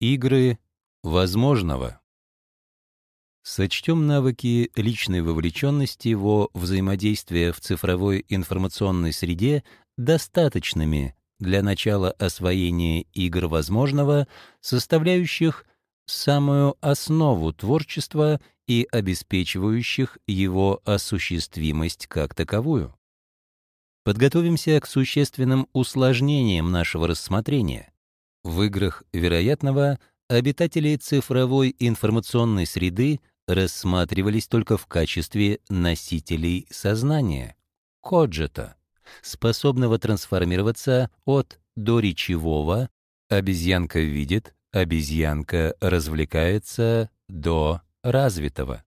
Игры возможного. Сочтем навыки личной вовлеченности во взаимодействие в цифровой информационной среде достаточными для начала освоения игр возможного, составляющих самую основу творчества и обеспечивающих его осуществимость как таковую. Подготовимся к существенным усложнениям нашего рассмотрения. В играх вероятного обитатели цифровой информационной среды рассматривались только в качестве носителей сознания, коджета, способного трансформироваться от доречевого «обезьянка видит», «обезьянка развлекается» до развитого.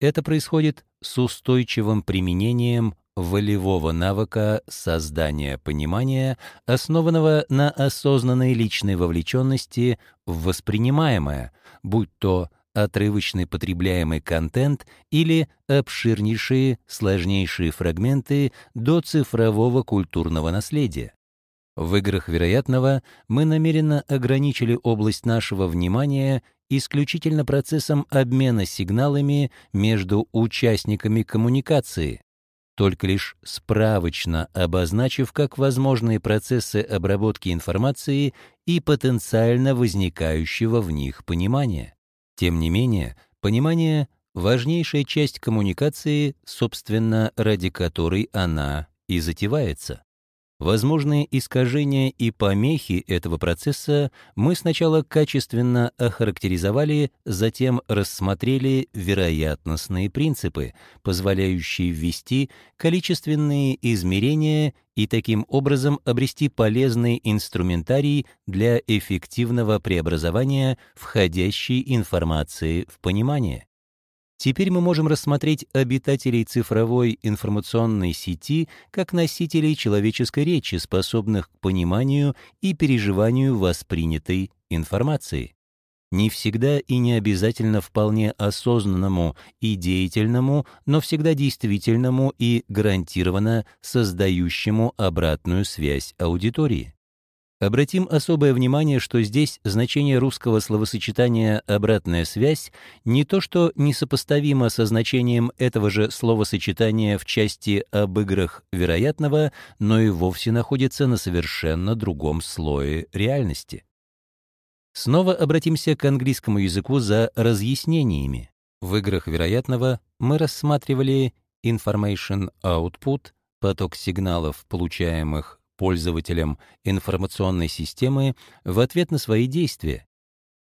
Это происходит с устойчивым применением волевого навыка создания понимания, основанного на осознанной личной вовлеченности в воспринимаемое, будь то отрывочный потребляемый контент или обширнейшие, сложнейшие фрагменты до цифрового культурного наследия. В играх вероятного мы намеренно ограничили область нашего внимания исключительно процессом обмена сигналами между участниками коммуникации, только лишь справочно обозначив как возможные процессы обработки информации и потенциально возникающего в них понимания. Тем не менее, понимание — важнейшая часть коммуникации, собственно, ради которой она и затевается. Возможные искажения и помехи этого процесса мы сначала качественно охарактеризовали, затем рассмотрели вероятностные принципы, позволяющие ввести количественные измерения и таким образом обрести полезный инструментарий для эффективного преобразования входящей информации в понимание. Теперь мы можем рассмотреть обитателей цифровой информационной сети как носителей человеческой речи, способных к пониманию и переживанию воспринятой информации. Не всегда и не обязательно вполне осознанному и деятельному, но всегда действительному и гарантированно создающему обратную связь аудитории. Обратим особое внимание, что здесь значение русского словосочетания «обратная связь» не то что несопоставимо со значением этого же словосочетания в части об играх вероятного, но и вовсе находится на совершенно другом слое реальности. Снова обратимся к английскому языку за разъяснениями. В играх вероятного мы рассматривали information output, поток сигналов, получаемых пользователям информационной системы в ответ на свои действия.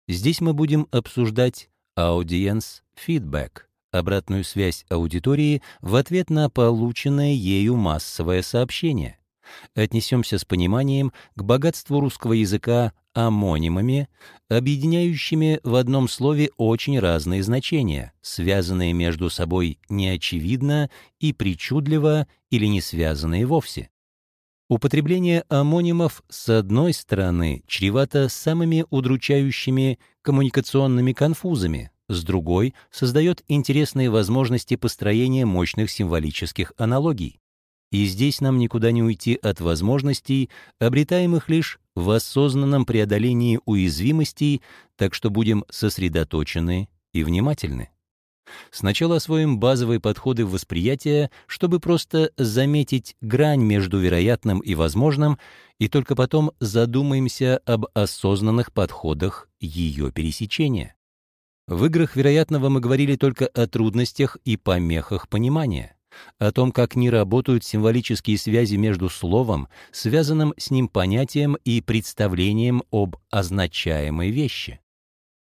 Здесь мы будем обсуждать audience feedback, обратную связь аудитории в ответ на полученное ею массовое сообщение. Отнесемся с пониманием к богатству русского языка амонимами, объединяющими в одном слове очень разные значения, связанные между собой неочевидно и причудливо или не связанные вовсе. Употребление амонимов, с одной стороны, чревато самыми удручающими коммуникационными конфузами, с другой — создает интересные возможности построения мощных символических аналогий. И здесь нам никуда не уйти от возможностей, обретаемых лишь в осознанном преодолении уязвимостей, так что будем сосредоточены и внимательны. Сначала освоим базовые подходы восприятия, чтобы просто заметить грань между вероятным и возможным, и только потом задумаемся об осознанных подходах ее пересечения. В играх вероятного мы говорили только о трудностях и помехах понимания, о том, как не работают символические связи между словом, связанным с ним понятием и представлением об означаемой вещи.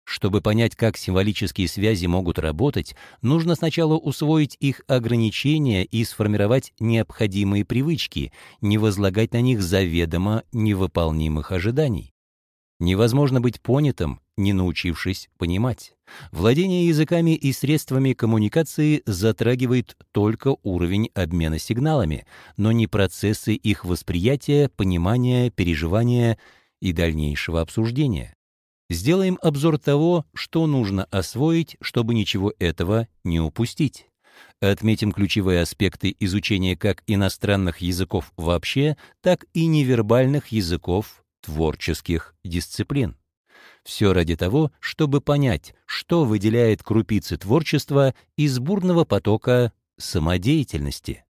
Чтобы понять, как символические связи могут работать, нужно сначала усвоить их ограничения и сформировать необходимые привычки, не возлагать на них заведомо невыполнимых ожиданий. Невозможно быть понятым, не научившись понимать. Владение языками и средствами коммуникации затрагивает только уровень обмена сигналами, но не процессы их восприятия, понимания, переживания и дальнейшего обсуждения. Сделаем обзор того, что нужно освоить, чтобы ничего этого не упустить. Отметим ключевые аспекты изучения как иностранных языков вообще, так и невербальных языков творческих дисциплин. Все ради того, чтобы понять, что выделяет крупицы творчества из бурного потока самодеятельности.